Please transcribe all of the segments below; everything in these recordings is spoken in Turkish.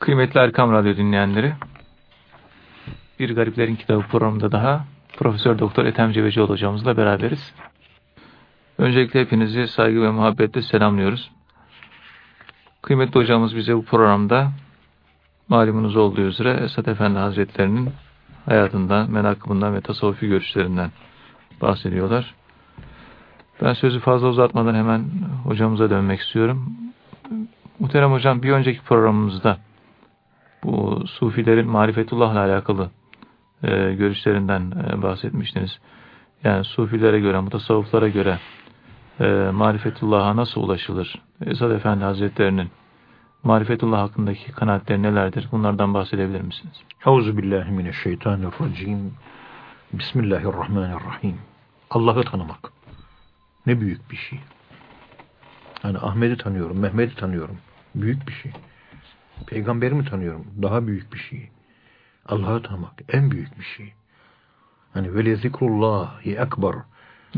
Kıymetli Erkam Radyo dinleyenleri, Bir Gariplerin Kitabı programında daha Profesör Doktor Ethem Cebecioğlu hocamızla beraberiz. Öncelikle hepinizi saygı ve muhabbetle selamlıyoruz. Kıymetli hocamız bize bu programda malumunuz olduğu üzere Esat Efendi Hazretlerinin hayatından, menakımından ve tasavvufi görüşlerinden bahsediyorlar. Ben sözü fazla uzatmadan hemen hocamıza dönmek istiyorum. Muhterem hocam bir önceki programımızda bu sufilerin marifetullahla alakalı e, görüşlerinden e, bahsetmiştiniz. Yani sufilere göre, mutasavvıflara göre e, marifetullah'a nasıl ulaşılır? Esad Efendi Hazretlerinin marifetullah hakkındaki kanaatleri nelerdir? Bunlardan bahsedebilir misiniz? Euzubillahimineşşeytanirracim. Bismillahirrahmanirrahim. Allah'ı tanımak. Ne büyük bir şey. Hani Ahmet'i tanıyorum, Mehmet'i tanıyorum. Büyük bir şey. Peygamberimi tanıyorum. Daha büyük bir şey. Allah'ı tanımak en büyük bir şey. Hani vele zikrullahi ekber.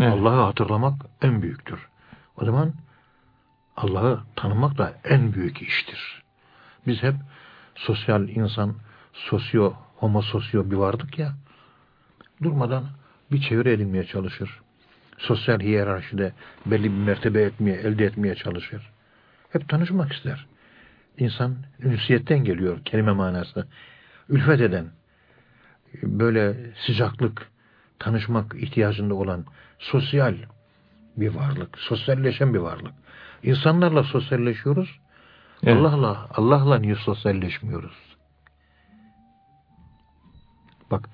Evet. Allah'ı hatırlamak en büyüktür. O zaman Allah'ı tanımak da en büyük iştir. Biz hep sosyal insan, sosyo, homo sosyo bir vardık ya, durmadan bir çevre edinmeye çalışır. Sosyal hiyerarşide belli bir mertebe etmeye, elde etmeye çalışır. Hep tanışmak ister. İnsan ünsiyetten geliyor kelime manası. Ülfet eden, böyle sıcaklık, tanışmak ihtiyacında olan sosyal bir varlık, sosyalleşen bir varlık. İnsanlarla sosyalleşiyoruz. Evet. Allah'la Allah'la niye sosyalleşmiyoruz? Bak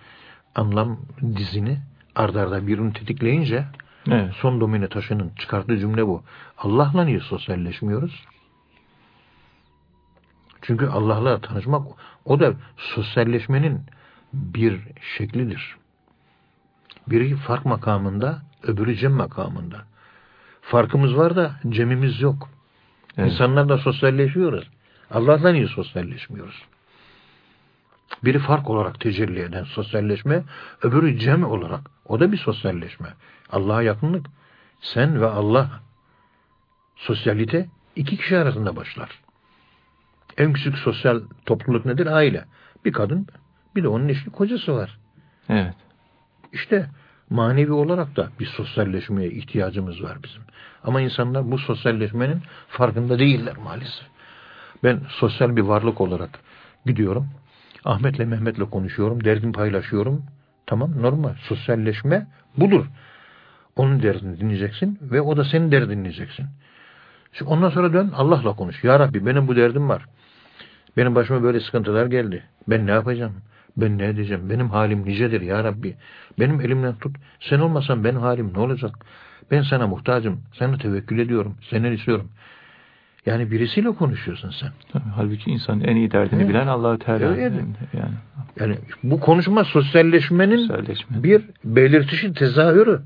anlam dizini ardarda birini tetikleyince evet. son domine taşının çıkarttığı cümle bu. Allah'la niye sosyalleşmiyoruz? Çünkü Allah'la tanışmak o da sosyalleşmenin bir şeklidir. Biri fark makamında, öbürü cem makamında. Farkımız var da cemimiz yok. Evet. İnsanlarla sosyalleşiyoruz. Allah'la niye sosyalleşmiyoruz? Biri fark olarak tecelli eden sosyalleşme, öbürü cem olarak. O da bir sosyalleşme. Allah'a yakınlık. Sen ve Allah. Sosyalite iki kişi arasında başlar. En küçük sosyal topluluk nedir? Aile. Bir kadın, bir de onun eşi kocası var. Evet. İşte manevi olarak da bir sosyalleşmeye ihtiyacımız var bizim. Ama insanlar bu sosyalleşmenin farkında değiller maalesef. Ben sosyal bir varlık olarak gidiyorum. Ahmet'le Mehmet'le konuşuyorum. Derdimi paylaşıyorum. Tamam normal. Sosyalleşme budur. Onun derdini dinleyeceksin ve o da senin derdini dinleyeceksin. Şimdi ondan sonra dön Allah'la konuş. Ya Rabbi benim bu derdim var. Benim başıma böyle sıkıntılar geldi. Ben ne yapacağım? Ben ne edeceğim? Benim halim nicedir ya Rabbi. Benim elimden tut. Sen olmasan benim halim ne olacak? Ben sana muhtacım. Sana tevekkül ediyorum. Senden istiyorum. Yani birisiyle konuşuyorsun sen. Tabii, halbuki insan en iyi derdini evet. bilen Allah-u Teala. Evet. Yani. yani bu konuşma sosyalleşmenin Sosyalleşme. bir belirtişi, tezahürü.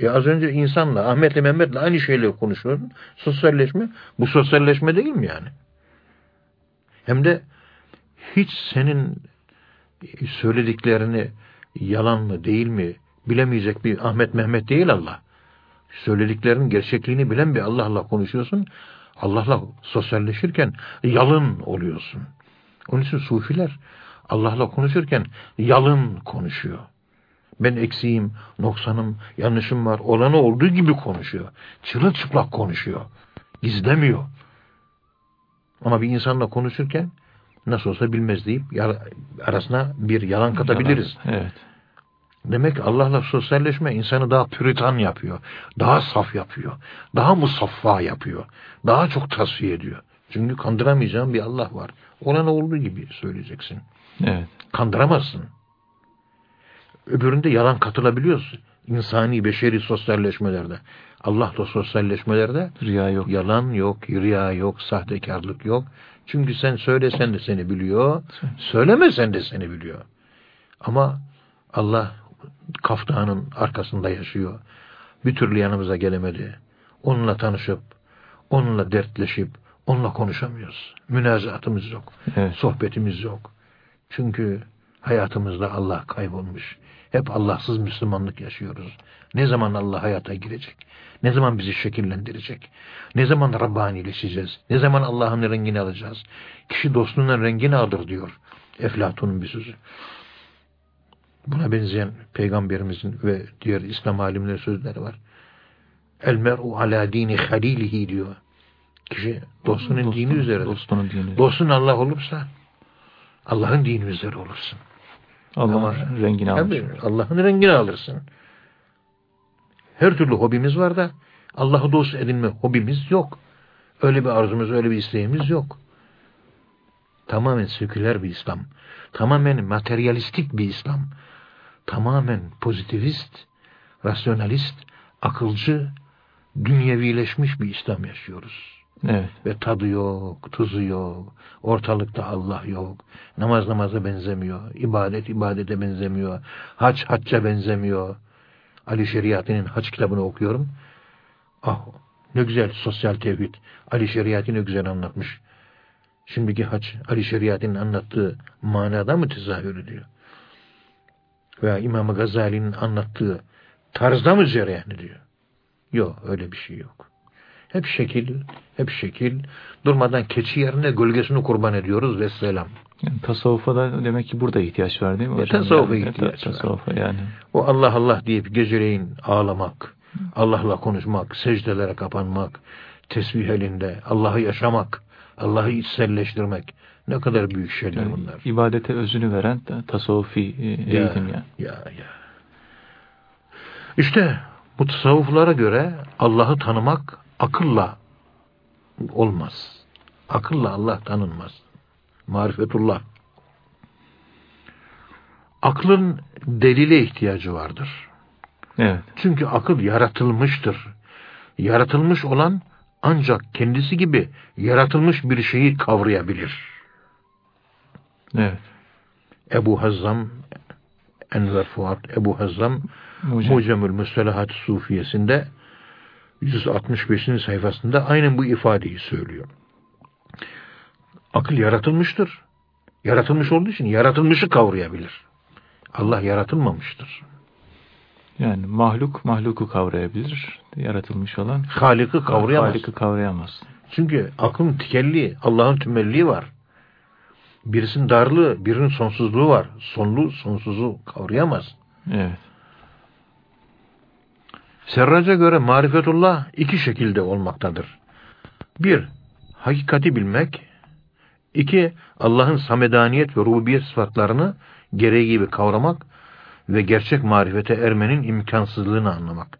Ya az önce insanla, Ahmet'le Mehmet'le aynı şeyle konuşuyordun. Sosyalleşme. Bu sosyalleşme değil mi yani? Hem de hiç senin söylediklerini yalan mı değil mi bilemeyecek bir Ahmet Mehmet değil Allah. Söylediklerinin gerçekliğini bilen bir Allah'la konuşuyorsun. Allah'la sosyalleşirken yalın oluyorsun. Onun için sufiler Allah'la konuşurken yalın konuşuyor. Ben eksiğim, noksanım, yanlışım var. Olanı olduğu gibi konuşuyor. Çırılçıplak konuşuyor. Gizlemiyor. Ama bir insanla konuşurken nasıl olsa bilmez deyip arasına bir yalan katabiliriz. Yalan, evet. Demek Allah'la sosyalleşme insanı daha püritan yapıyor. Daha saf yapıyor. Daha musaffa yapıyor. Daha çok tasfiye ediyor. Çünkü kandıramayacağın bir Allah var. Olan olduğu gibi söyleyeceksin. Evet. Kandıramazsın. Öbüründe yalan katılabiliyorsun. İnsani, beşeri sosyalleşmelerde. Allah'la sosyalleşmelerde riya yok. Yalan yok, riya yok, sahtekarlık yok. Çünkü sen söylesen de seni biliyor, söylemesen de seni biliyor. Ama Allah kaftanın arkasında yaşıyor. Bir türlü yanımıza gelemedi. Onunla tanışıp, onunla dertleşip, onunla konuşamıyoruz. Münazatımız yok. Evet. Sohbetimiz yok. Çünkü Hayatımızda Allah kaybolmuş. Hep Allahsız Müslümanlık yaşıyoruz. Ne zaman Allah hayata girecek? Ne zaman bizi şekillendirecek? Ne zaman Rabbanileşeceğiz? Ne zaman Allah'ın rengini alacağız? Kişi dostunun rengini alır diyor. Eflatun'un bir sözü. Buna benzeyen peygamberimizin ve diğer İslam alimlerin sözleri var. El mer'u ala dini halilihi diyor. Kişi dostunun Dostun, dini üzere. Dostunun dini. Dostun Allah olursa Allah'ın dini üzere olursun. Allah'ın rengini alırsın. Allah'ın rengini alırsın. Her türlü hobimiz var da Allah'ı dost edinme hobimiz yok. Öyle bir arzumuz, öyle bir isteğimiz yok. Tamamen seküler bir İslam. Tamamen materyalistik bir İslam. Tamamen pozitivist, rasyonalist, akılcı, dünyevileşmiş bir İslam yaşıyoruz. Evet. Ve tadı yok, tuzu yok, ortalıkta Allah yok, namaz namaza benzemiyor, ibadet ibadete benzemiyor, hac hacca benzemiyor. Ali Şeriati'nin hac kitabını okuyorum. Ah ne güzel sosyal tevhid. Ali Şeriati ne güzel anlatmış. Şimdiki hac Ali Şeriati'nin anlattığı manada mı tezahür ediyor? Veya İmam Gazali'nin anlattığı tarzda mı cereyan ediyor? Yok öyle bir şey yok. Hep şekil, hep şekil. Durmadan keçi yerine gölgesini kurban ediyoruz ve selam. Yani tasavvufa da demek ki burada ihtiyaç var değil mi e, tasavvufa yani, ihtiyaç tasavvufa var. yani. O Allah Allah deyip geceleyin ağlamak, Allah'la konuşmak, secdelere kapanmak, tesbih elinde, Allah'ı yaşamak, Allah'ı içselleştirmek. Ne kadar büyük şeyler yani, bunlar. İbadete özünü veren tasavvufi e, eğitim ya, Ya ya. İşte bu tasavvuflara göre Allah'ı tanımak akılla olmaz. Akılla Allah tanınmaz. Marifetullah. Aklın delile ihtiyacı vardır. Evet. Çünkü akıl yaratılmıştır. Yaratılmış olan ancak kendisi gibi yaratılmış bir şeyi kavrayabilir. Evet. Ebu Hazzam Enver Fuat Ebu Hazzam Mucemül Müstelahat Sufiyesinde 165. sayfasında aynen bu ifadeyi söylüyor. Akıl yaratılmıştır. Yaratılmış olduğu için yaratılmışı kavrayabilir. Allah yaratılmamıştır. Yani mahluk mahluku kavrayabilir. Yaratılmış olan Halik'i kavrayamaz. Halik'i kavrayamaz. Çünkü aklın tikelliği, Allah'ın tümelliği var. Birisinin darlığı, birinin sonsuzluğu var. Sonlu, sonsuzu kavrayamaz. Evet. Serraca göre marifetullah iki şekilde olmaktadır. Bir, hakikati bilmek. iki Allah'ın samedaniyet ve rububiyet sıfatlarını gereği gibi kavramak ve gerçek marifete ermenin imkansızlığını anlamak.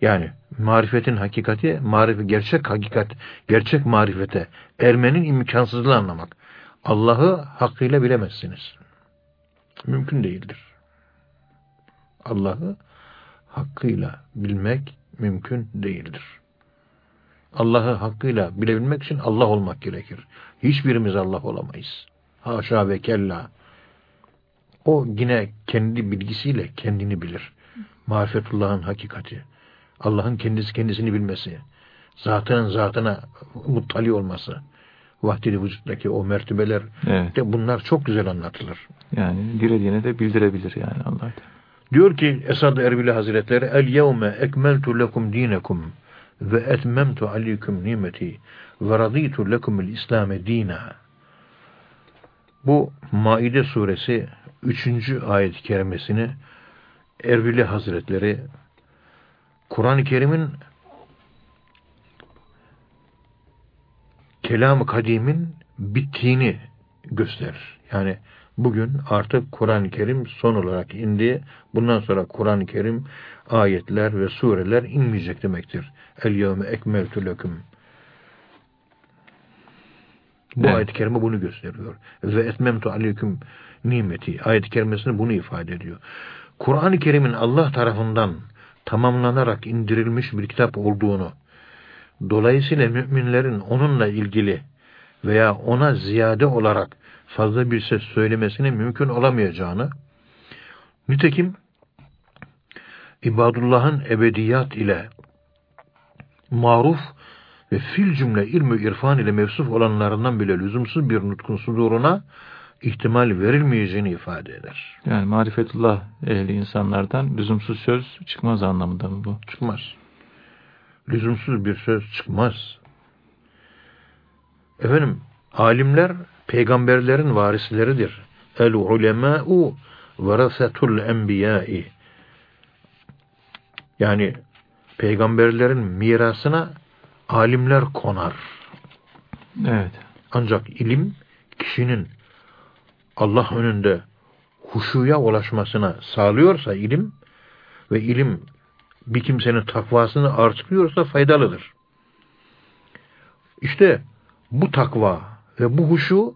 Yani marifetin hakikati, marifi gerçek hakikat, gerçek marifete ermenin imkansızlığını anlamak. Allah'ı hakkıyla bilemezsiniz. Mümkün değildir. Allah'ı hakkıyla bilmek mümkün değildir. Allah'ı hakkıyla bilebilmek için Allah olmak gerekir. Hiçbirimiz Allah olamayız. Haşa ve kella. O yine kendi bilgisiyle kendini bilir. Marifetullah'ın hakikati. Allah'ın kendisi kendisini bilmesi. Zatının zatına muttali olması. Vahdili vücuttaki o mertebeler evet. de bunlar çok güzel anlatılır. Yani dilediğine de bildirebilir yani Allah. Diyor ki Esad Erbili Hazretleri El yevme ekmeltu lekum dinekum ve etmemtu aleyküm nimeti ve raditu lekumul İslame dina. Bu Maide suresi 3. ayet-i kerimesini Erbili Hazretleri Kur'an-ı Kerim'in kelam-ı kadimin bittiğini gösterir. Yani bugün artık Kur'an-ı Kerim son olarak indi. Bundan sonra Kur'an-ı Kerim ayetler ve sureler inmeyecek demektir. El yevme ekmeltu leküm. Bu evet. ayet-i kerime bunu gösteriyor. Ve etmemtu aleyküm nimeti. Ayet-i kerimesini bunu ifade ediyor. Kur'an-ı Kerim'in Allah tarafından tamamlanarak indirilmiş bir kitap olduğunu, dolayısıyla müminlerin onunla ilgili veya ona ziyade olarak fazla bir ses söylemesine mümkün olamayacağını, nitekim ibadullah'ın ebediyat ile maruf ve fil cümle ilmi irfan ile mevsuf olanlarından bile lüzumsuz bir nutkun suduruna ihtimal verilmeyeceğini ifade eder. Yani marifetullah ehli insanlardan lüzumsuz söz çıkmaz anlamında mı bu? Çıkmaz. Lüzumsuz bir söz çıkmaz. Efendim, alimler peygamberlerin varisleridir. El ulemâ'u verasetul enbiyâ'i. Yani peygamberlerin mirasına alimler konar. Evet. Ancak ilim kişinin Allah önünde huşuya ulaşmasına sağlıyorsa ilim ve ilim bir kimsenin takvasını artırıyorsa faydalıdır. İşte bu takva ve bu huşu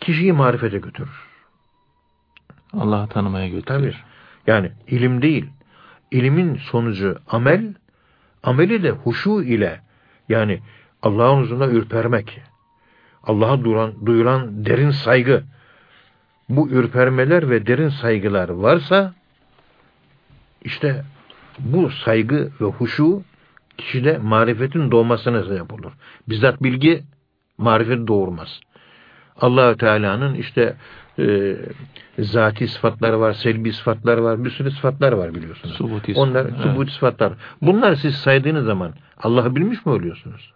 kişiyi marifete götürür. Allah'ı tanımaya götürür. Tabii. Yani ilim değil. İlimin sonucu amel, ameli de huşu ile yani Allah'ın huzurunda ürpermek, Allah'a duyulan, duyulan derin saygı, bu ürpermeler ve derin saygılar varsa işte bu saygı ve huşu kişide marifetin doğmasına sebep olur. Bizzat bilgi marifet doğurmaz. allah Teala'nın işte e, zati sıfatları var, selbi sıfatları var, bir sürü sıfatlar var biliyorsunuz. Subuti Onlar evet. subuti sıfatlar. Bunlar siz saydığınız zaman Allah'ı bilmiş mi oluyorsunuz?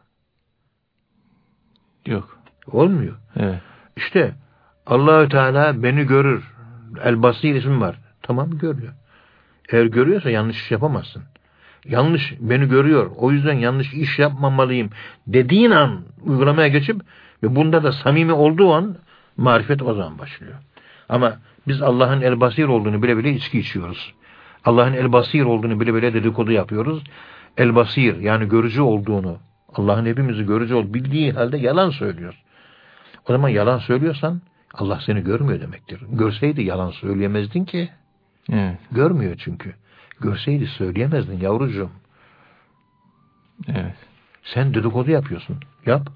Yok. Olmuyor. Evet. İşte Allahü Teala beni görür. El Basir ismi var. Tamam görüyor. Eğer görüyorsa yanlış iş yapamazsın. Yanlış beni görüyor. O yüzden yanlış iş yapmamalıyım dediğin an uygulamaya geçip ve bunda da samimi olduğu an marifet o zaman başlıyor. Ama biz Allah'ın el basir olduğunu bile bile içki içiyoruz. Allah'ın el basir olduğunu bile bile dedikodu yapıyoruz. El basir yani görücü olduğunu Allah'ın hepimizi görücü ol bildiği halde yalan söylüyor. O zaman yalan söylüyorsan Allah seni görmüyor demektir. Görseydi yalan söyleyemezdin ki. Evet. Görmüyor çünkü. Görseydi söyleyemezdin yavrucuğum. Evet. Sen dedikodu yapıyorsun. Yap.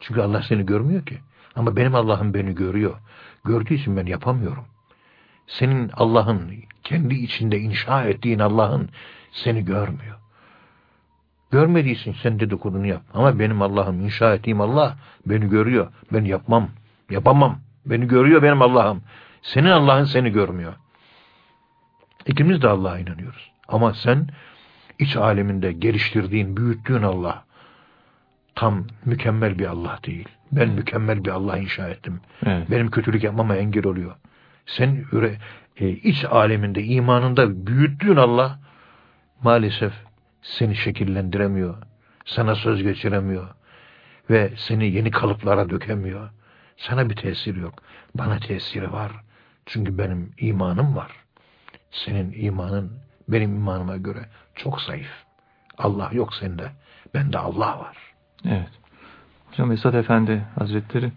Çünkü Allah seni görmüyor ki. Ama benim Allah'ım beni görüyor. Gördüğü için ben yapamıyorum. Senin Allah'ın kendi içinde inşa ettiğin Allah'ın seni görmüyor. Görmediği için sen dedikodunu yap. Ama benim Allah'ım inşa ettiğim Allah beni görüyor. Ben yapmam. Yapamam. Beni görüyor benim Allah'ım. Senin Allah'ın seni görmüyor. İkimiz de Allah'a inanıyoruz. Ama sen iç aleminde geliştirdiğin, büyüttüğün Allah tam mükemmel bir Allah değil. Ben mükemmel bir Allah inşa ettim. Evet. Benim kötülük yapmama engel oluyor. Sen üre, e, iç aleminde, imanında büyüttüğün Allah maalesef seni şekillendiremiyor. Sana söz geçiremiyor. Ve seni yeni kalıplara dökemiyor. Sana bir tesir yok. Bana tesiri var. Çünkü benim imanım var. Senin imanın benim imanıma göre çok zayıf. Allah yok sende. Bende Allah var. Evet. Hocam Esad Efendi Hazretleri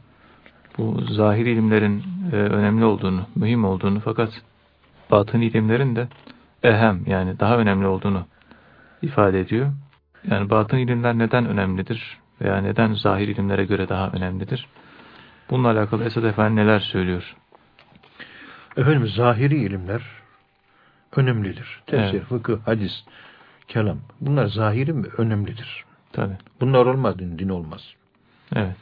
bu zahir ilimlerin e, önemli olduğunu, mühim olduğunu fakat batın ilimlerin de ehem yani daha önemli olduğunu ifade ediyor. Yani batın ilimler neden önemlidir veya neden zahir ilimlere göre daha önemlidir? Bununla alakalı Esad Efendi neler söylüyor? Efendim zahiri ilimler önemlidir. Tefsir, Evet. fıkıh, hadis, kelam. Bunlar zahiri mi? Önemlidir. Tabii. Bunlar olmaz din, din olmaz. Evet.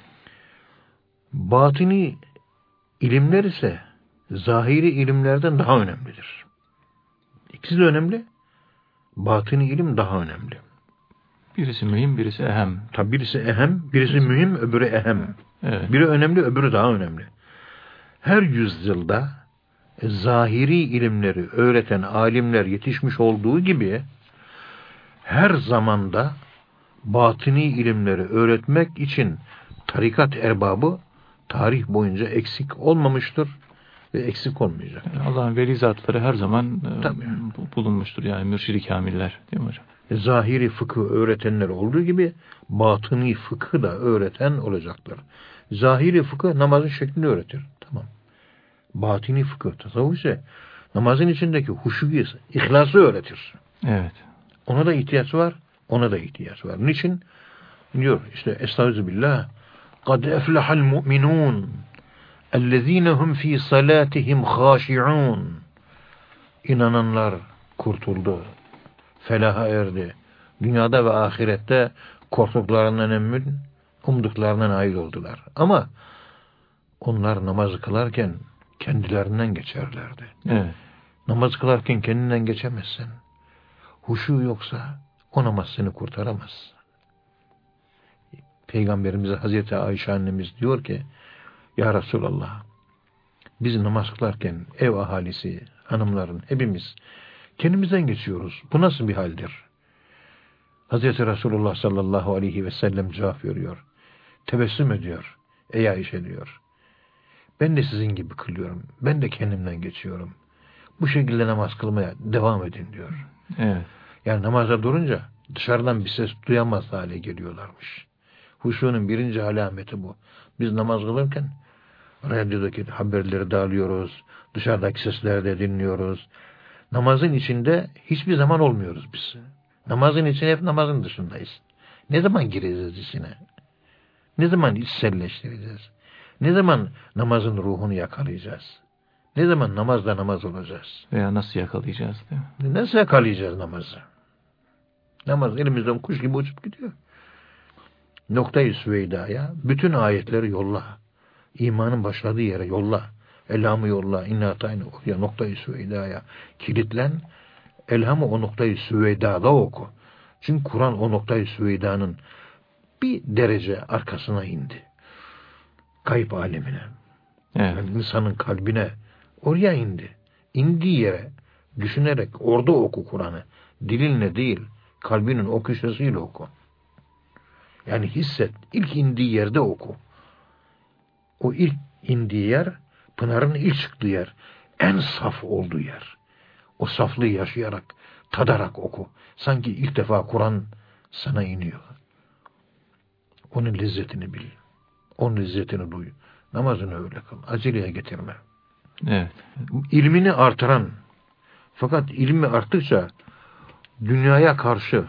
Batini ilimler ise zahiri ilimlerden daha önemlidir. İkisi de önemli. Batini ilim daha önemli. Birisi mühim, birisi ehem. Tabi birisi ehem, birisi mühim, öbürü ehem. Evet. Biri önemli, öbürü daha önemli. Her yüzyılda zahiri ilimleri öğreten alimler yetişmiş olduğu gibi her zamanda batini ilimleri öğretmek için tarikat erbabı tarih boyunca eksik olmamıştır ve eksik olmayacak. Yani Allah'ın veli zatları her zaman e, Tabii. bu- bulunmuştur. Yani mürşidi kamiller. Değil mi hocam? Zahiri fıkıh öğretenler olduğu gibi batını fıkı da öğreten olacaktır. Zahiri fıkıh namazın şeklini öğretir. Tamam. Batini fıkıh tasavvuf ise namazın içindeki huşuyu, ihlası öğretir. Evet. Ona da ihtiyaç var, ona da ihtiyaç var. Niçin? Diyor işte Estağfirullah. قَدْ اَفْلَحَ الْمُؤْمِنُونَ اَلَّذ۪ينَ هُمْ ف۪ي صَلَاتِهِمْ خَاشِعُونَ İnananlar kurtuldu. Felaha erdi. Dünyada ve ahirette korktuklarından emin, umduklarından ayrı oldular. Ama onlar namazı kılarken kendilerinden geçerlerdi. Evet. Namaz kılarken kendinden geçemezsin. Huşu yoksa o namaz seni kurtaramaz. Peygamberimize Hazreti Ayşe annemiz diyor ki Ya Resulallah biz namaz kılarken ev ahalisi, hanımların hepimiz kendimizden geçiyoruz. Bu nasıl bir haldir? Hazreti Resulullah sallallahu aleyhi ve sellem cevap veriyor. Tebessüm ediyor. Ey Ayşe diyor. Ben de sizin gibi kılıyorum. Ben de kendimden geçiyorum. Bu şekilde namaz kılmaya devam edin diyor. Evet. Yani namaza durunca dışarıdan bir ses duyamaz hale geliyorlarmış. Huşunun birinci alameti bu. Biz namaz kılırken radyodaki haberleri dağılıyoruz. Dışarıdaki sesleri de dinliyoruz. Namazın içinde hiçbir zaman olmuyoruz biz. Namazın içinde hep namazın dışındayız. Ne zaman gireceğiz içine? Ne zaman içselleştireceğiz? Ne zaman namazın ruhunu yakalayacağız? Ne zaman namazda namaz olacağız? Veya nasıl yakalayacağız değil mi? Nasıl yakalayacağız namazı? Namaz elimizden kuş gibi uçup gidiyor. Noktayı Süveyda'ya bütün ayetleri yolla. İmanın başladığı yere yolla. Elhamı yolla. İnna tayni oraya noktayı Süveyda'ya kilitlen. Elhamı o noktayı Süveyda'da oku. Çünkü Kur'an o noktayı Süveyda'nın bir derece arkasına indi. Kayıp alemine. Evet. Yani insanın kalbine oraya indi. İndiği yere düşünerek orada oku Kur'an'ı. Dilinle değil, kalbinin o köşesiyle oku. Yani hisset. İlk indiği yerde oku. O ilk indiği yer, Pınar'ın ilk çıktığı yer. En saf olduğu yer. O saflığı yaşayarak, tadarak oku. Sanki ilk defa Kur'an sana iniyor. Onun lezzetini bil. Onun lezzetini duy. Namazını öyle kıl. Aceleye getirme. Evet. İlmini artıran fakat ilmi arttıkça dünyaya karşı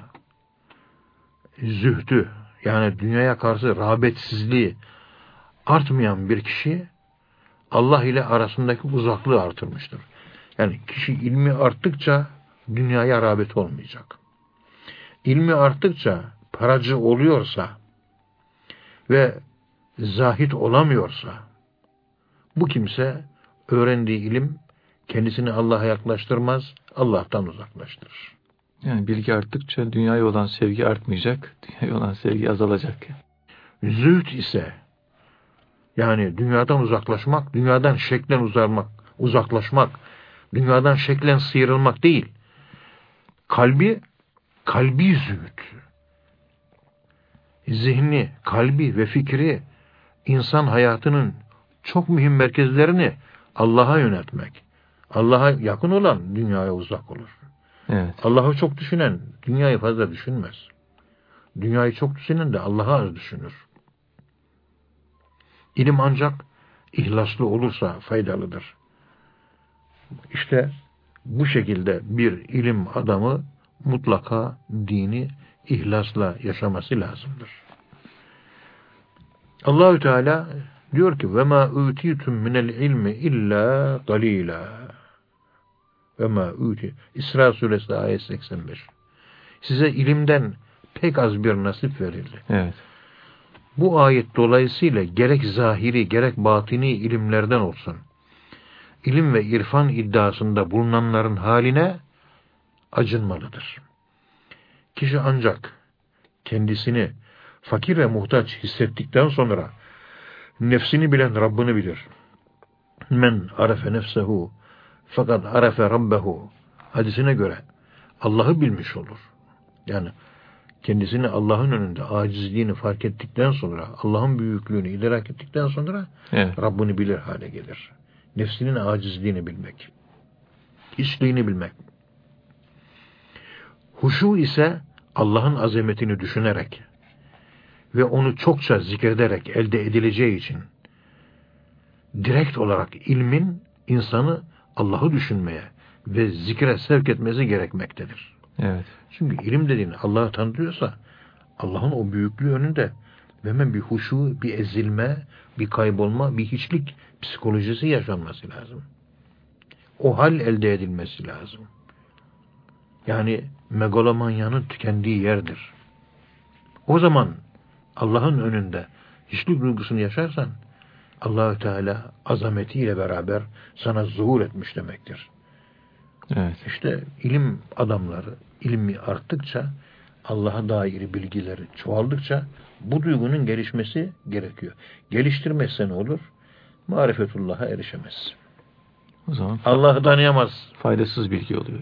zühdü yani dünyaya karşı rağbetsizliği artmayan bir kişi Allah ile arasındaki uzaklığı artırmıştır. Yani kişi ilmi arttıkça dünyaya rağbet olmayacak. İlmi arttıkça paracı oluyorsa ve zahit olamıyorsa bu kimse öğrendiği ilim kendisini Allah'a yaklaştırmaz, Allah'tan uzaklaştırır. Yani bilgi arttıkça dünyaya olan sevgi artmayacak, dünyaya olan sevgi azalacak. Zühd ise yani dünyadan uzaklaşmak, dünyadan şeklen uzarmak, uzaklaşmak, dünyadan şeklen sıyrılmak değil. Kalbi, kalbi zühd. Zihni, kalbi ve fikri insan hayatının çok mühim merkezlerini Allah'a yöneltmek. Allah'a yakın olan dünyaya uzak olur. Evet. Allah'ı çok düşünen dünyayı fazla düşünmez. Dünyayı çok düşünen de Allah'ı az düşünür. İlim ancak ihlaslı olursa faydalıdır. İşte bu şekilde bir ilim adamı mutlaka dini ihlasla yaşaması lazımdır. Allahü Teala diyor ki ve ma utitum minel ilmi illa galila. Ve ma uti. İsra suresi ayet 85. Size ilimden pek az bir nasip verildi. Evet. Bu ayet dolayısıyla gerek zahiri gerek batini ilimlerden olsun. ilim ve irfan iddiasında bulunanların haline acınmalıdır. Kişi ancak kendisini fakir ve muhtaç hissettikten sonra nefsini bilen Rabbini bilir. Men arefe nefsehu fakat arefe rabbehu hadisine göre Allah'ı bilmiş olur. Yani kendisini Allah'ın önünde acizliğini fark ettikten sonra, Allah'ın büyüklüğünü idrak ettikten sonra Evet. Rabbini bilir hale gelir. Nefsinin acizliğini bilmek. Hiçliğini bilmek. Huşu ise Allah'ın azametini düşünerek ve onu çokça zikrederek elde edileceği için direkt olarak ilmin insanı Allah'ı düşünmeye ve zikre sevk etmesi gerekmektedir. Evet. Çünkü ilim dediğin Allah'ı tanıtıyorsa Allah'ın o büyüklüğü önünde hemen bir huşu, bir ezilme, bir kaybolma, bir hiçlik psikolojisi yaşanması lazım. O hal elde edilmesi lazım. Yani megalomanyanın tükendiği yerdir. O zaman Allah'ın önünde hiçlik duygusunu yaşarsan Allahü Teala azametiyle beraber sana zuhur etmiş demektir. Evet. İşte ilim adamları ilmi arttıkça Allah'a dair bilgileri çoğaldıkça bu duygunun gelişmesi gerekiyor. Geliştirmezse ne olur? Marifetullah'a erişemez. O zaman Allah'ı tanıyamaz. faydasız bilgi oluyor.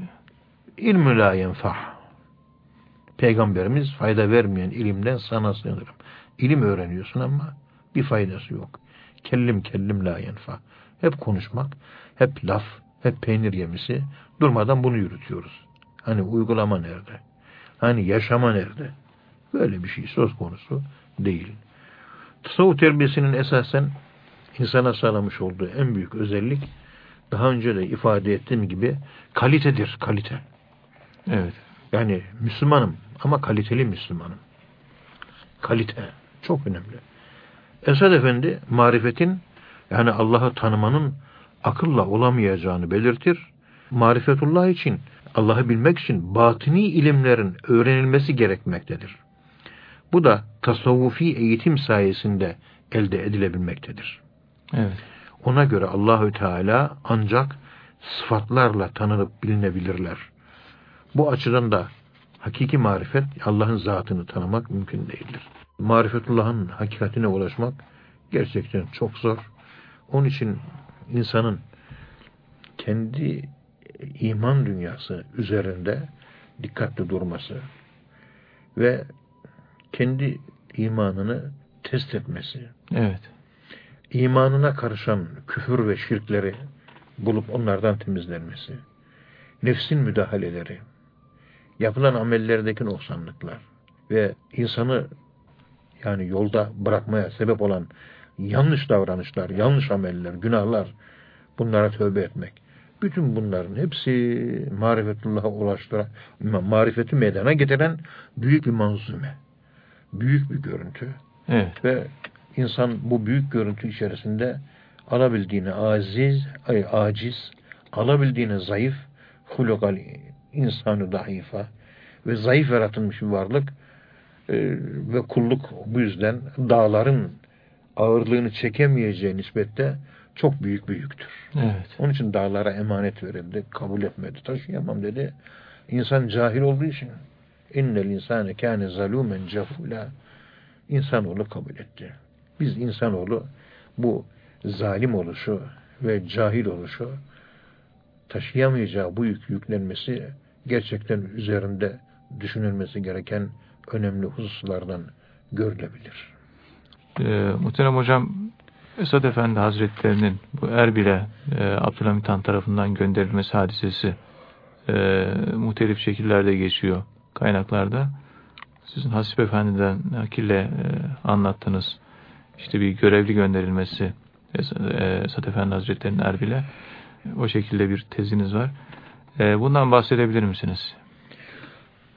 İlmü la yenfah. Peygamberimiz fayda vermeyen ilimden sana sığınırım. İlim öğreniyorsun ama bir faydası yok. Kellim kellim la yenfah. Hep konuşmak, hep laf, hep peynir yemisi. Durmadan bunu yürütüyoruz. Hani uygulama nerede? Hani yaşama nerede? Böyle bir şey söz konusu değil. Tasavvuf terbiyesinin esasen insana sağlamış olduğu en büyük özellik daha önce de ifade ettiğim gibi kalitedir, kalite. Evet. Yani Müslümanım ama kaliteli Müslümanım. Kalite çok önemli. Esad Efendi marifetin yani Allah'ı tanımanın akılla olamayacağını belirtir. Marifetullah için, Allah'ı bilmek için batini ilimlerin öğrenilmesi gerekmektedir. Bu da tasavvufi eğitim sayesinde elde edilebilmektedir. Evet. Ona göre Allahü Teala ancak sıfatlarla tanınıp bilinebilirler. Bu açıdan da hakiki marifet Allah'ın zatını tanımak mümkün değildir. Marifetullah'ın hakikatine ulaşmak gerçekten çok zor. Onun için insanın kendi iman dünyası üzerinde dikkatli durması ve kendi imanını test etmesi, Evet. imanına karışan küfür ve şirkleri bulup onlardan temizlenmesi, nefsin müdahaleleri, yapılan amellerdeki noksanlıklar ve insanı yani yolda bırakmaya sebep olan yanlış davranışlar, yanlış ameller, günahlar bunlara tövbe etmek. Bütün bunların hepsi marifetullah'a ulaştıran, marifeti meydana getiren büyük bir manzume. Büyük bir görüntü. Evet. Ve insan bu büyük görüntü içerisinde alabildiğini aziz, ay, aciz, alabildiğini zayıf, hulukal insanı dahifa ve zayıf yaratılmış bir varlık e, ve kulluk bu yüzden dağların ağırlığını çekemeyeceği nispette çok büyük bir yüktür. Evet. Onun için dağlara emanet verildi, kabul etmedi, taşıyamam dedi. İnsan cahil olduğu için innel insane kâne zalûmen cehûlâ insanoğlu kabul etti. Biz insanoğlu bu zalim oluşu ve cahil oluşu taşıyamayacağı bu yük yüklenmesi gerçekten üzerinde düşünülmesi gereken önemli hususlardan görülebilir. Ee, muhterem hocam Esad Efendi Hazretlerinin bu Erbil'e e, Abdülhamit Han tarafından gönderilmesi hadisesi e, muhtelif şekillerde geçiyor kaynaklarda. Sizin Hasip Efendi'den nakille e, anlattınız. İşte bir görevli gönderilmesi Es- e, Esad Efendi Hazretleri'nin Erbil'e. O şekilde bir teziniz var. E, bundan bahsedebilir misiniz?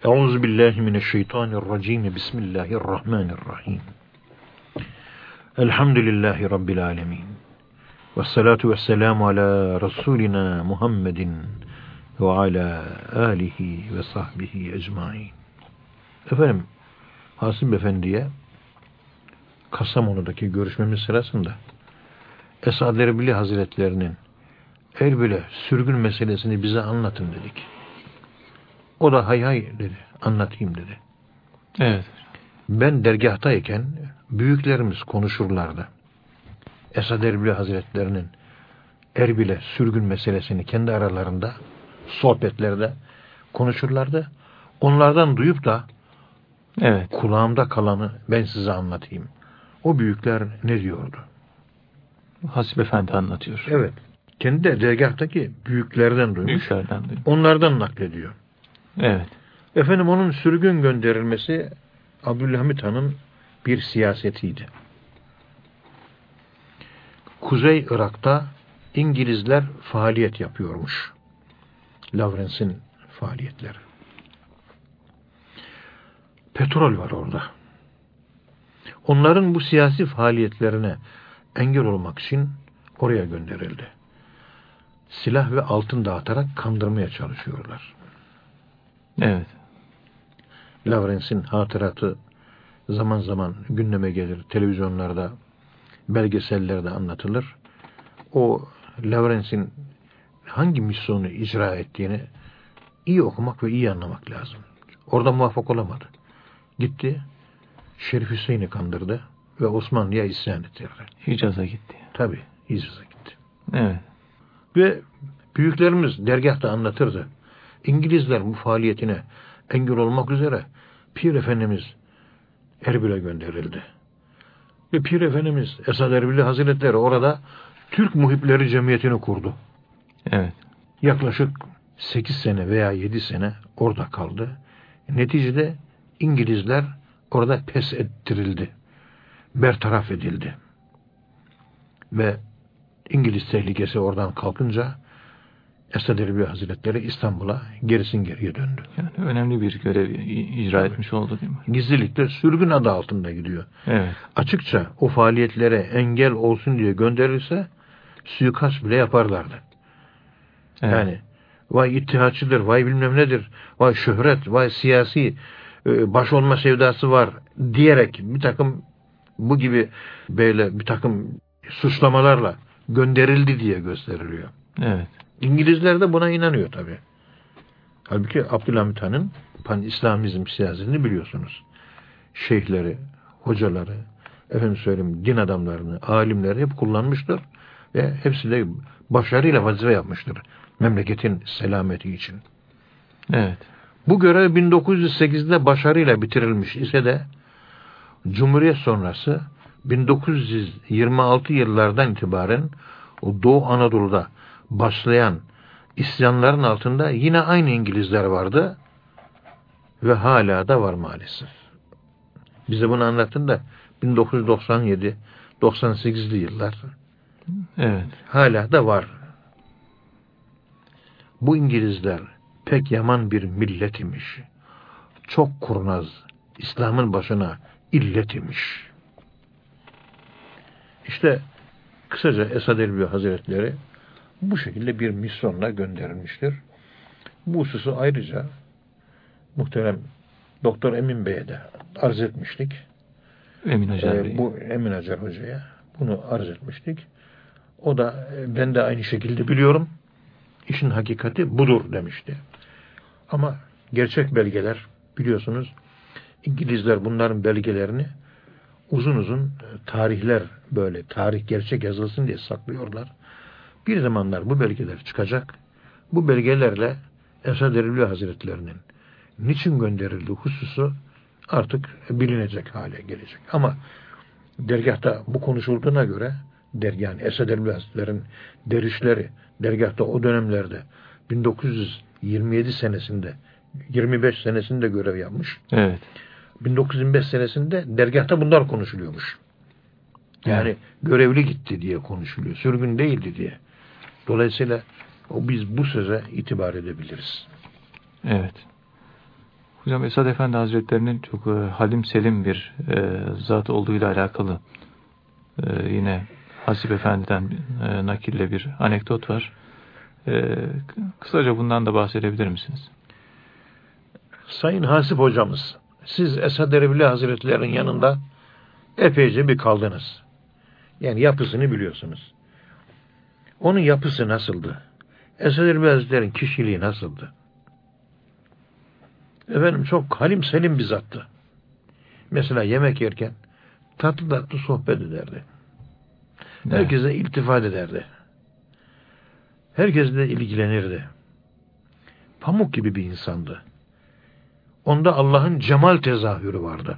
Euzu billahi mineşşeytanirracim. Bismillahirrahmanirrahim. Elhamdülillahi rabbil alamin. Ve salatu ve selamu ala Resulina Muhammedin ve ala alihi ve sahbihi ecmain. Efendim, Hasim Efendi'ye Kastamonu'daki görüşmemiz sırasında Esad Erbili Hazretlerinin Erbil'e sürgün meselesini bize anlatın dedik. O da hay hay dedi, anlatayım dedi. Evet. Ben dergahtayken büyüklerimiz konuşurlardı. Esad Erbil Hazretlerinin Erbil'e sürgün meselesini kendi aralarında sohbetlerde konuşurlardı. Onlardan duyup da Evet. kulağımda kalanı ben size anlatayım. O büyükler ne diyordu? Hasip Efendi anlatıyor. Evet. Kendi de dergahtaki büyüklerden duymuş. Büyüklerden duyuyor. Onlardan naklediyor. Evet. Efendim onun sürgün gönderilmesi Abdülhamit Han'ın bir siyasetiydi. Kuzey Irak'ta İngilizler faaliyet yapıyormuş. Lawrence'in faaliyetleri. Petrol var orada. Onların bu siyasi faaliyetlerine engel olmak için oraya gönderildi. Silah ve altın dağıtarak kandırmaya çalışıyorlar. Evet. Lawrence'in hatıratı zaman zaman gündeme gelir televizyonlarda. belgesellerde anlatılır. O Lawrence'in hangi misyonu icra ettiğini iyi okumak ve iyi anlamak lazım. Orada muvaffak olamadı. Gitti, Şerif Hüseyin'i kandırdı ve Osmanlı'ya isyan ettirdi. Hicaz'a gitti. Tabi, Hicaz'a gitti. Evet. Ve büyüklerimiz dergahta anlatırdı. İngilizler bu faaliyetine engel olmak üzere Pir Efendimiz Erbil'e gönderildi. Ve Pir Efendimiz Esad Erbil'i Hazretleri orada Türk Muhipleri Cemiyeti'ni kurdu. Evet. Yaklaşık 8 sene veya 7 sene orada kaldı. Neticede İngilizler orada pes ettirildi. Bertaraf edildi. Ve İngiliz tehlikesi oradan kalkınca Esad Erbil Hazretleri İstanbul'a gerisin geriye döndü. Yani önemli bir görev icra etmiş oldu değil mi? Gizlilikte sürgün adı altında gidiyor. Evet. Açıkça o faaliyetlere engel olsun diye gönderirse suikast bile yaparlardı. evet. Yani vay ittihatçıdır, vay bilmem nedir, vay şöhret, vay siyasi e, baş olma sevdası var diyerek bir takım bu gibi böyle bir takım suçlamalarla gönderildi diye gösteriliyor. Evet. İngilizler de buna inanıyor tabi. Halbuki Abdülhamit Han'ın pan-İslamizm siyasetini biliyorsunuz. Şeyhleri, hocaları, efendim söyleyeyim din adamlarını, alimleri hep kullanmıştır ve hepsi de başarıyla vazife yapmıştır memleketin selameti için. Evet. Bu görev 1908'de başarıyla bitirilmiş ise de Cumhuriyet sonrası 1926 yıllardan itibaren o Doğu Anadolu'da başlayan isyanların altında yine aynı İngilizler vardı ve hala da var maalesef. Bize bunu anlattın da 1997 98'li yıllar Evet. hala da var. Bu İngilizler pek yaman bir millet imiş. Çok kurnaz, İslam'ın başına illet imiş. İşte kısaca Esad Erbil Hazretleri bu şekilde bir misyonla gönderilmiştir. Bu hususu ayrıca muhterem Doktor Emin Bey'e de arz etmiştik. Emin Acar Ee, Bey. bu Emin Acar Hoca'ya bunu arz etmiştik. O da e, ben de aynı şekilde biliyorum. İşin hakikati budur demişti. Ama gerçek belgeler biliyorsunuz İngilizler bunların belgelerini uzun uzun e, tarihler böyle tarih gerçek yazılsın diye saklıyorlar. Bir zamanlar bu belgeler çıkacak. Bu belgelerle Esad Erbil Hazretlerinin niçin gönderildiği hususu artık bilinecek hale gelecek. Ama dergahta bu konuşulduğuna göre dergahın Esad Erbil Hazretleri'nin derişleri dergahta o dönemlerde 1927 senesinde 25 senesinde görev yapmış. Evet. 1925 senesinde dergahta bunlar konuşuluyormuş. Yani Evet. görevli gitti diye konuşuluyor. Sürgün değildi diye. Dolayısıyla o biz bu söze itibar edebiliriz. Evet. Hocam Esad Efendi Hazretlerinin çok e, halim selim bir e, zat olduğuyla alakalı e, yine Hasip Efendi'den e, nakille bir anekdot var. E, kısaca bundan da bahsedebilir misiniz? Sayın Hasip hocamız, siz Esad Erbil Hazretleri'nin yanında epeyce bir kaldınız. Yani yapısını biliyorsunuz. Onun yapısı nasıldı? Esad Erbil Hazretleri'nin kişiliği nasıldı? Efendim çok halim selim bir zattı. Mesela yemek yerken tatlı tatlı sohbet ederdi. Evet. Herkese iltifat ederdi. Herkesle ilgilenirdi. Pamuk gibi bir insandı. Onda Allah'ın cemal tezahürü vardı.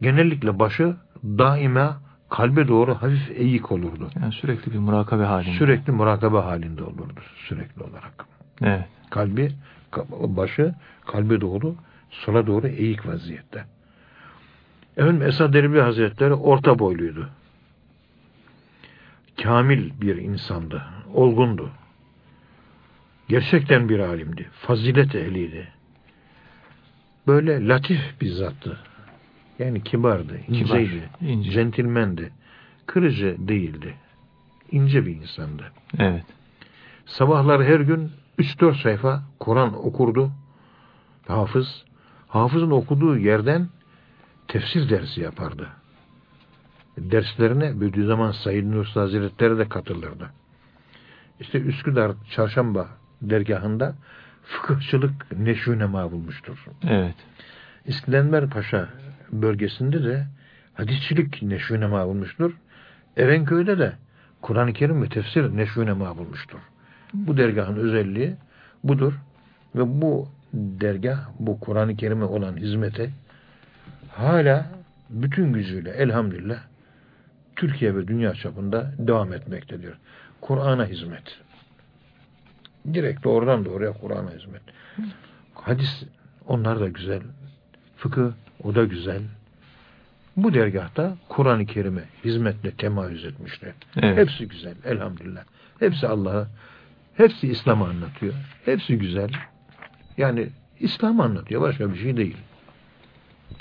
Genellikle başı daima kalbe doğru hafif eğik olurdu. Yani sürekli bir murakabe halinde. Sürekli murakabe halinde olurdu. Sürekli olarak. Evet. Kalbi, ka- başı kalbe doğru, sola doğru eğik vaziyette. Efendim Esad Erbil Hazretleri orta boyluydu. Kamil bir insandı. Olgundu. Gerçekten bir alimdi. Fazilet ehliydi. Böyle latif bir zattı. Yani kibardı, inceydi, ince. centilmendi. Kırıcı değildi. İnce bir insandı. Evet. Sabahlar her gün 3-4 sayfa Kur'an okurdu. Hafız. Hafızın okuduğu yerden tefsir dersi yapardı. derslerine Bediüzzaman Said Nursi Hazretleri de katılırdı. İşte Üsküdar Çarşamba dergahında fıkıhçılık neşünema bulmuştur. Evet. İskender Paşa bölgesinde de hadisçilik neşünema bulmuştur. Erenköy'de de Kur'an-ı Kerim ve tefsir neşünema bulmuştur. Bu dergahın özelliği budur. Ve bu dergah, bu Kur'an-ı Kerim'e olan hizmete hala bütün gücüyle elhamdülillah Türkiye ve dünya çapında devam etmektedir. Kur'an'a hizmet. Direkt doğrudan doğruya Kur'an'a hizmet. Hadis onlar da güzel. Fıkıh o da güzel. Bu dergahta Kur'an-ı Kerim'e hizmetle temayüz etmişler. Evet. Hepsi güzel elhamdülillah. Hepsi Allah'a, hepsi İslam'ı anlatıyor. Hepsi güzel. Yani İslam anlatıyor. Başka bir şey değil.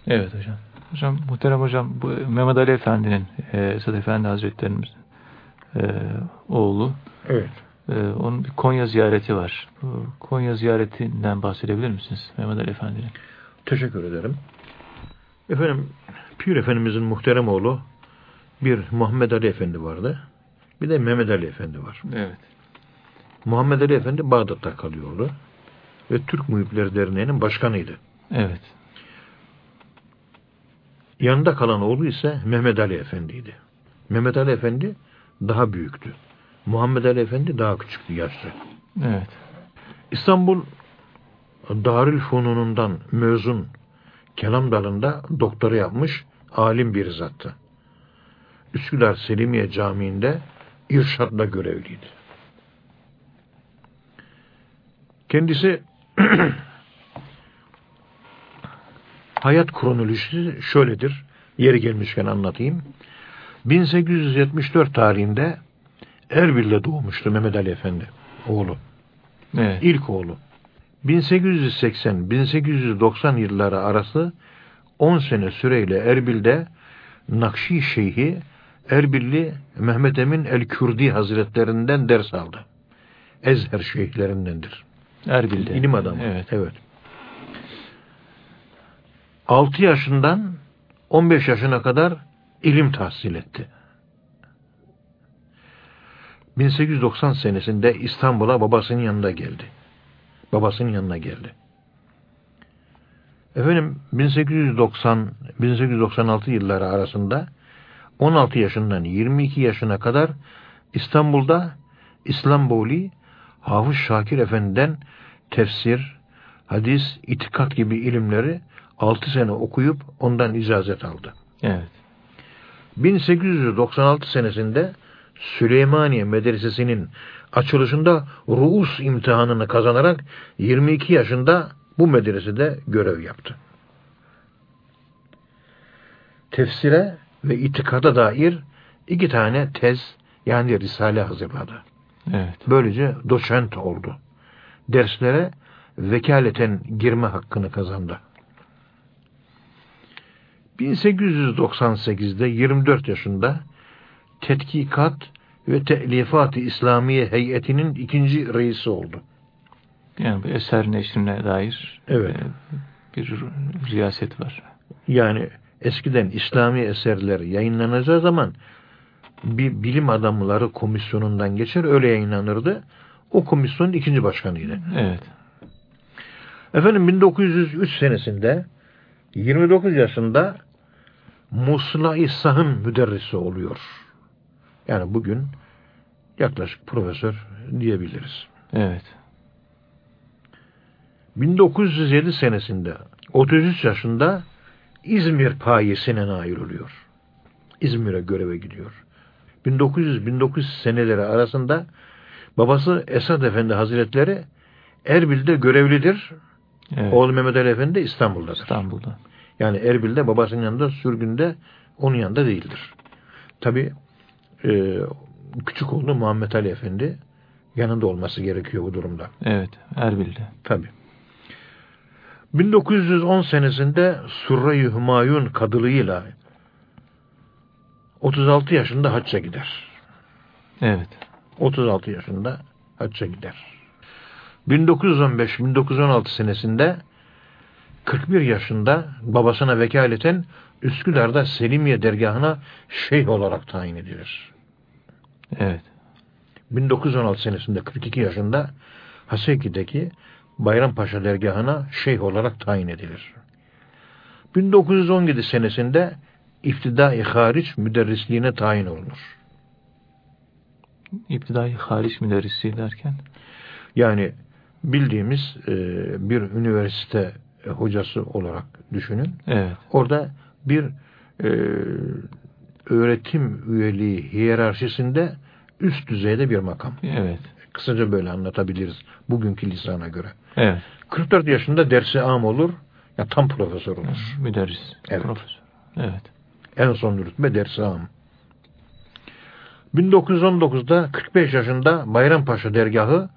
Evet hocam. Hocam muhterem hocam bu Mehmet Ali Efendi'nin e, Esad Efendi Hazretlerimiz e, oğlu. Evet. E, onun bir Konya ziyareti var. Bu Konya ziyaretinden bahsedebilir misiniz Mehmet Ali Efendi'nin? Teşekkür ederim. Efendim Pir Efendimizin muhterem oğlu bir Muhammed Ali Efendi vardı. Bir de Mehmet Ali Efendi var. Evet. Muhammed Ali Efendi Bağdat'ta kalıyordu. Ve Türk Muhipleri Derneği'nin başkanıydı. Evet. Yanında kalan oğlu ise Mehmet Ali Efendi'ydi. Mehmet Ali Efendi daha büyüktü. Muhammed Ali Efendi daha küçüktü yaşlı. Evet. İstanbul Darül Fununundan mezun kelam dalında doktora yapmış alim bir zattı. Üsküdar Selimiye Camii'nde irşadla görevliydi. Kendisi hayat kronolojisi şöyledir. Yeri gelmişken anlatayım. 1874 tarihinde Erbil'de doğmuştu Mehmet Ali Efendi oğlu. Evet. İlk oğlu. 1880-1890 yılları arası 10 sene süreyle Erbil'de Nakşi Şeyhi Erbilli Mehmet Emin el-Kürdi Hazretlerinden ders aldı. Ezher şeyhlerindendir. Erbil'de. İlim adamı. Evet. evet. 6 yaşından 15 yaşına kadar ilim tahsil etti. 1890 senesinde İstanbul'a babasının yanında geldi. Babasının yanına geldi. Efendim 1890-1896 yılları arasında 16 yaşından 22 yaşına kadar İstanbul'da İslam Boli Hafız Şakir Efendi'den tefsir, hadis, itikat gibi ilimleri 6 sene okuyup ondan icazet aldı. Evet. 1896 senesinde Süleymaniye Medresesi'nin açılışında Ruus imtihanını kazanarak 22 yaşında bu medresede görev yaptı. Tefsire ve itikada dair iki tane tez yani risale hazırladı. Evet. Böylece doçent oldu. Derslere vekaleten girme hakkını kazandı. 1898'de 24 yaşında Tetkikat ve Telifat-ı İslamiye Heyeti'nin ikinci reisi oldu. Yani bu eser neşrine dair Evet. e, bir riyaset var. Yani eskiden İslami eserler yayınlanacağı zaman bir bilim adamları komisyonundan geçer öyle yayınlanırdı. O komisyonun ikinci başkanıydı. Evet. Efendim 1903 senesinde 29 yaşında Musla-i Sahın müderrisi oluyor. Yani bugün yaklaşık profesör diyebiliriz. Evet. 1907 senesinde 33 yaşında İzmir payesine nail oluyor. İzmir'e göreve gidiyor. 1900-1900 seneleri arasında babası Esad Efendi Hazretleri Erbil'de görevlidir. evet. Oğlu Mehmet Ali Efendi İstanbul'dadır. İstanbul'da. Yani Erbil'de babasının yanında, sürgünde onun yanında değildir. Tabi e, küçük oğlu Muhammed Ali Efendi yanında olması gerekiyor bu durumda. Evet. Erbil'de. Tabi. 1910 senesinde Surre-i Hümayun kadılığıyla 36 yaşında hacca gider. Evet. 36 yaşında hacca gider. 1915-1916 senesinde 41 yaşında babasına vekaleten Üsküdar'da Selimiye dergahına şeyh olarak tayin edilir. Evet. 1916 senesinde 42 yaşında Haseki'deki Bayrampaşa dergahına şeyh olarak tayin edilir. 1917 senesinde İftidai hariç müderrisliğine tayin olunur. İptidai hariç müderrisi derken? Yani bildiğimiz e, bir üniversite hocası olarak düşünün. Evet. Orada bir e, öğretim üyeliği hiyerarşisinde üst düzeyde bir makam. Evet. Kısaca böyle anlatabiliriz bugünkü lisana göre. Evet. 44 yaşında dersi am olur, ya tam profesör olur. Müderris. Evet. Profesör. Evet. En son rütbe dersi am. 1919'da 45 yaşında Bayrampaşa dergahı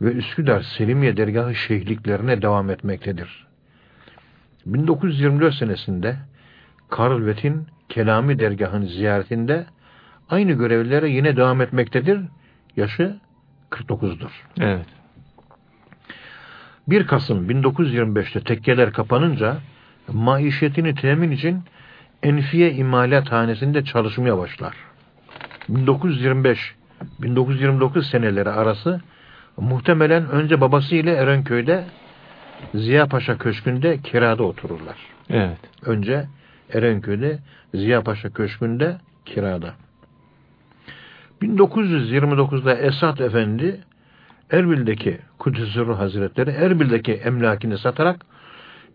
ve Üsküdar Selimiye dergahı şeyhliklerine devam etmektedir. 1924 senesinde Karl Wett'in Kelami dergahını ziyaretinde aynı görevlere yine devam etmektedir. Yaşı 49'dur. Evet. 1 Kasım 1925'te tekkeler kapanınca maişetini temin için Enfiye İmalathanesi'nde çalışmaya başlar. 1925-1929 seneleri arası muhtemelen önce babası ile Erenköy'de Ziya Paşa Köşkü'nde kirada otururlar. Evet. Önce Erenköy'de Ziya Paşa Köşkü'nde kirada. 1929'da Esat Efendi Erbil'deki Kudüs-ü Hazretleri Erbil'deki emlakini satarak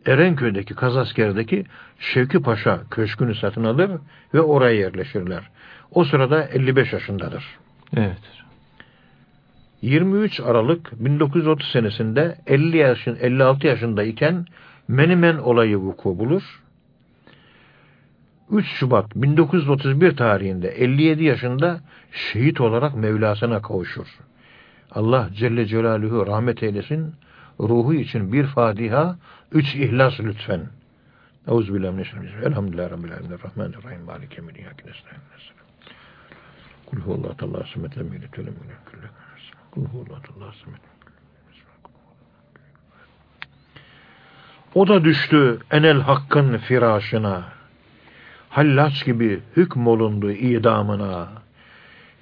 Erenköy'deki Kazasker'deki Şevki Paşa Köşkü'nü satın alır ve oraya yerleşirler. O sırada 55 yaşındadır. Evet. 23 Aralık 1930 senesinde 50 yaşın 56 yaşındayken Menimen olayı vuku bulur. 3 Şubat 1931 tarihinde 57 yaşında şehit olarak Mevlasına kavuşur. Allah Celle Celaluhu rahmet eylesin. Ruhu için bir Fatiha, üç İhlas lütfen. Euzubillahimineşşeytanirracim. O da düştü enel hakkın firâşına. Hallaç gibi hükmolundu idamına.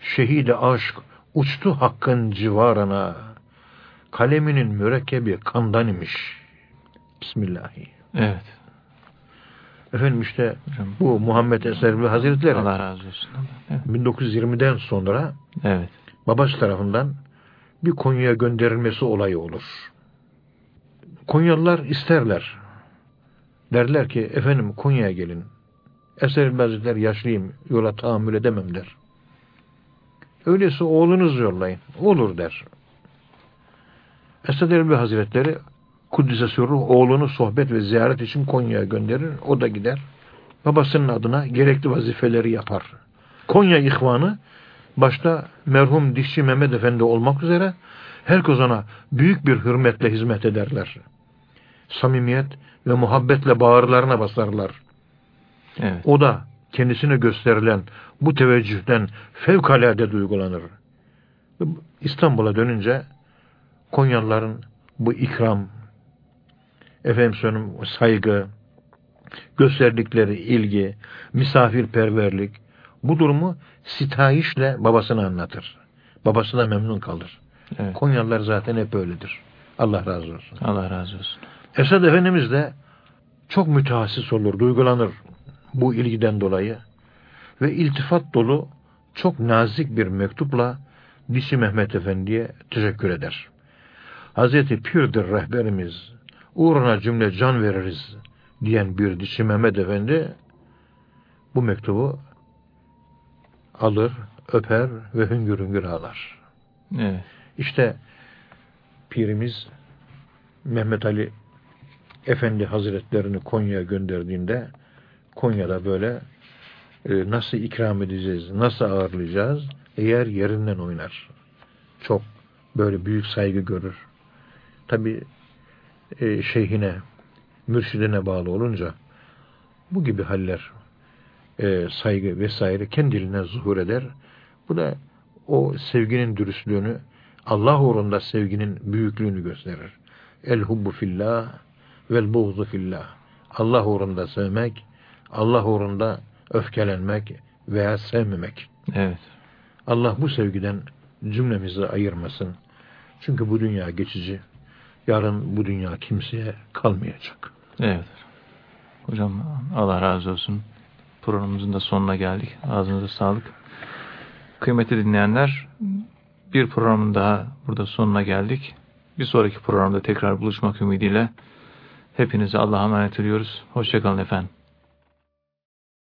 Şehide aşk uçtu hakkın civarına. Kaleminin mürekkebi kandan imiş. Bismillahi. Evet. Efendim işte Hocam. bu Muhammed Eservi Hazretleri Allah razı olsun. Evet. 1920'den sonra Evet. babası tarafından bir Konya'ya gönderilmesi olayı olur. Konyalılar isterler. Derler ki efendim Konya'ya gelin. Eser Hazretleri yaşlıyım yola tahammül edemem der. Öyleyse oğlunuz yollayın. Olur der. Esad Erbil Hazretleri Kuddise Sürruh oğlunu sohbet ve ziyaret için Konya'ya gönderir. O da gider. Babasının adına gerekli vazifeleri yapar. Konya ihvanı başta merhum Dişçi Mehmet Efendi olmak üzere herkes ona büyük bir hürmetle hizmet ederler. Samimiyet ve muhabbetle bağırlarına basarlar. Evet. O da kendisine gösterilen bu teveccühten fevkalade duygulanır. İstanbul'a dönünce Konyalıların bu ikram, efendim söyleyeyim saygı, gösterdikleri ilgi, misafirperverlik, bu durumu sitayişle babasına anlatır. Babası da memnun kalır. Evet. Konyalılar zaten hep öyledir. Allah razı olsun. Allah razı olsun. Esad Efendimiz de çok mütehassıs olur, duygulanır bu ilgiden dolayı ve iltifat dolu çok nazik bir mektupla Dişi Mehmet Efendi'ye teşekkür eder. Hazreti Pir'dir rehberimiz, uğruna cümle can veririz diyen bir Dişi Mehmet Efendi bu mektubu alır, öper ve hüngür hüngür ağlar. Evet. İşte pirimiz Mehmet Ali Efendi Hazretlerini Konya'ya gönderdiğinde Konya'da böyle e, nasıl ikram edeceğiz, nasıl ağırlayacağız? Eğer yerinden oynar. Çok böyle büyük saygı görür. Tabi e, şeyhine, mürşidine bağlı olunca bu gibi haller e, saygı vesaire kendiliğinden zuhur eder. Bu da o sevginin dürüstlüğünü Allah uğrunda sevginin büyüklüğünü gösterir. El hubbu fillah vel buğzu fillah. Allah uğrunda sevmek, Allah uğrunda öfkelenmek veya sevmemek. Evet. Allah bu sevgiden cümlemizi ayırmasın. Çünkü bu dünya geçici. Yarın bu dünya kimseye kalmayacak. Evet. Hocam Allah razı olsun. Programımızın da sonuna geldik. Ağzınıza sağlık. Kıymetli dinleyenler, bir programın daha burada sonuna geldik. Bir sonraki programda tekrar buluşmak ümidiyle hepinize Allah'a emanet ediyoruz. Hoşçakalın efendim.